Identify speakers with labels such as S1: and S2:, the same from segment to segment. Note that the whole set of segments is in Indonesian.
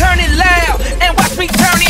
S1: turn it loud and watch me turn it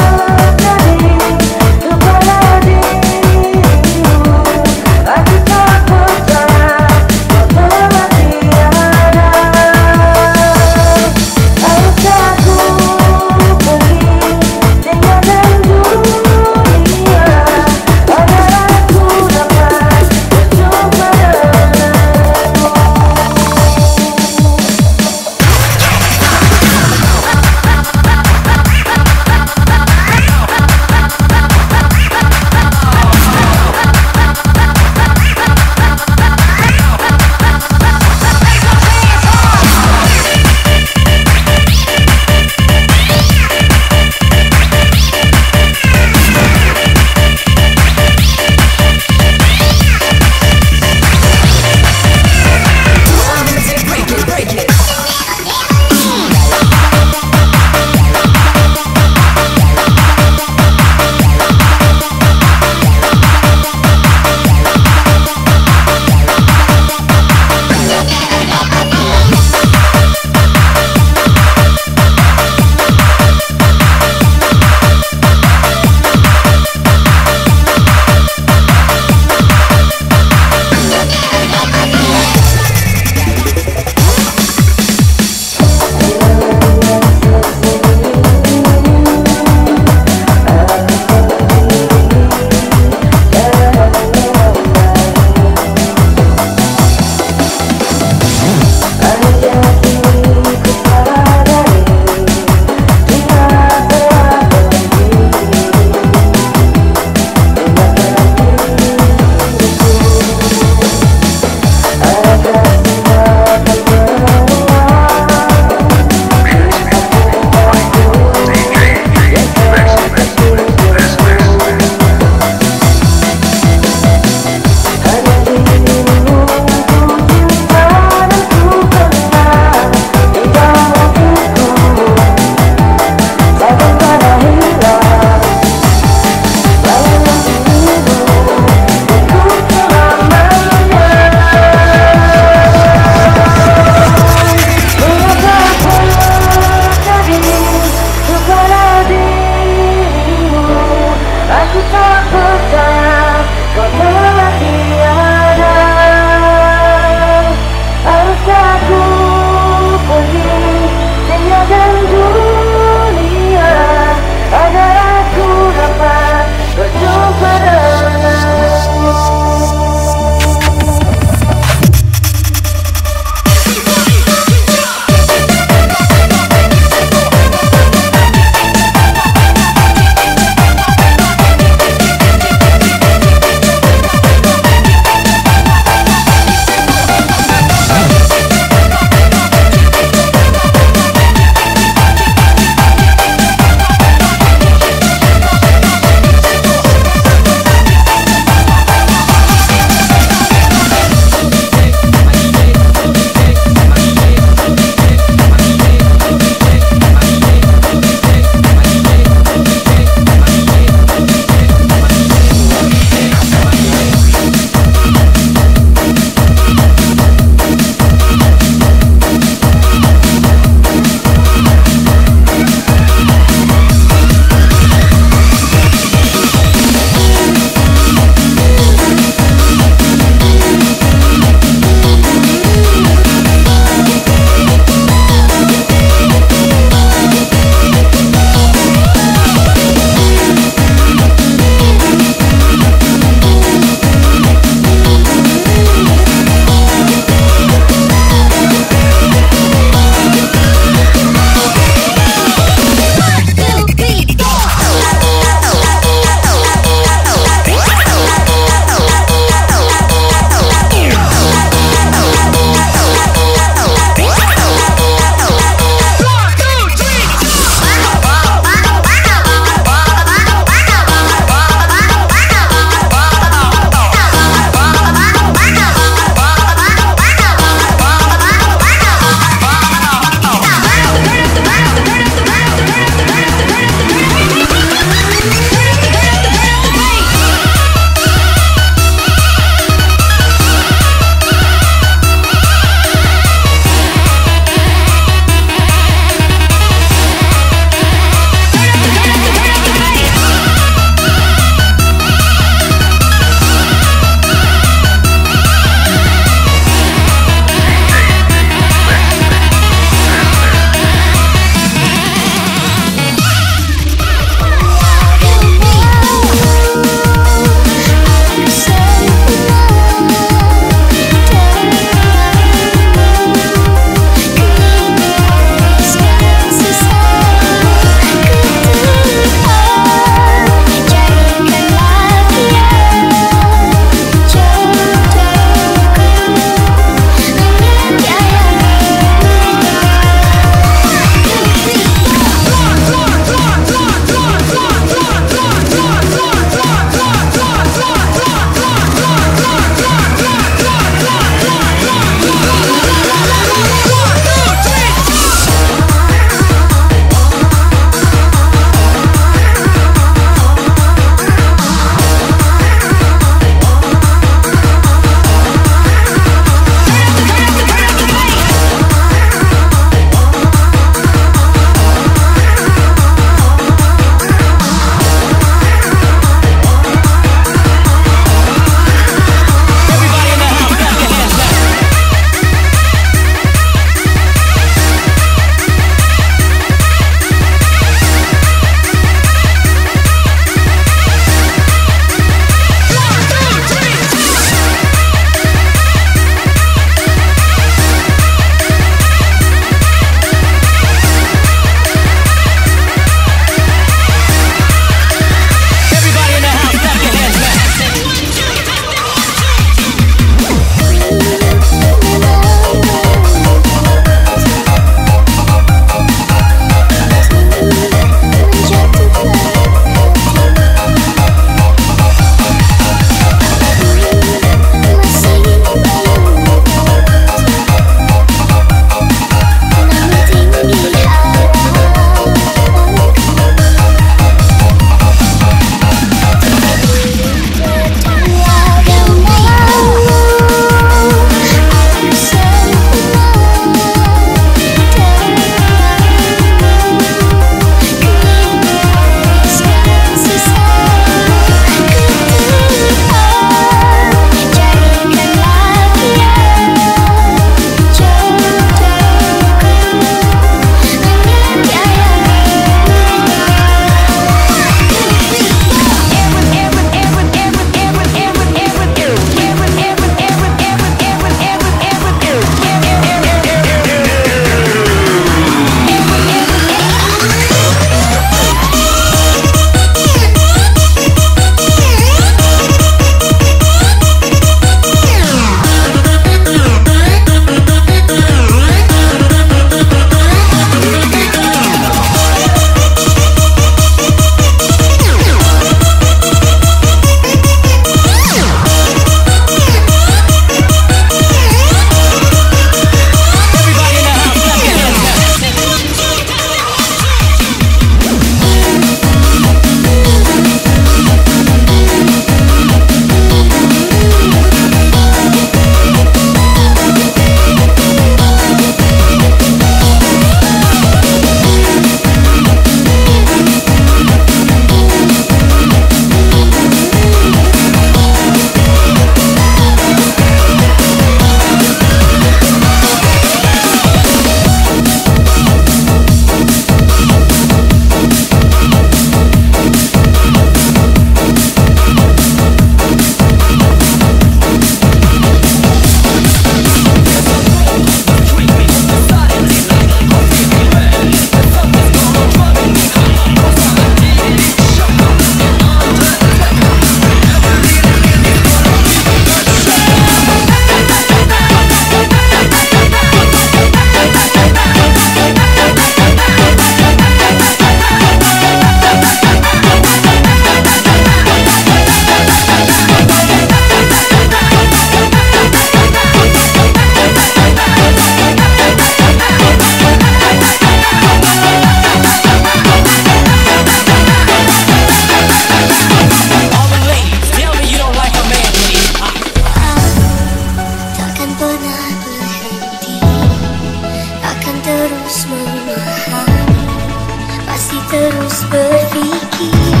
S2: terus berpikir.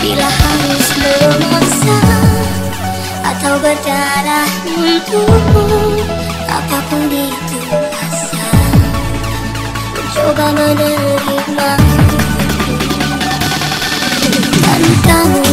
S2: Bila harus memaksa Atau berdarah untukmu Apa pun itu asa Mencoba menerima. Dan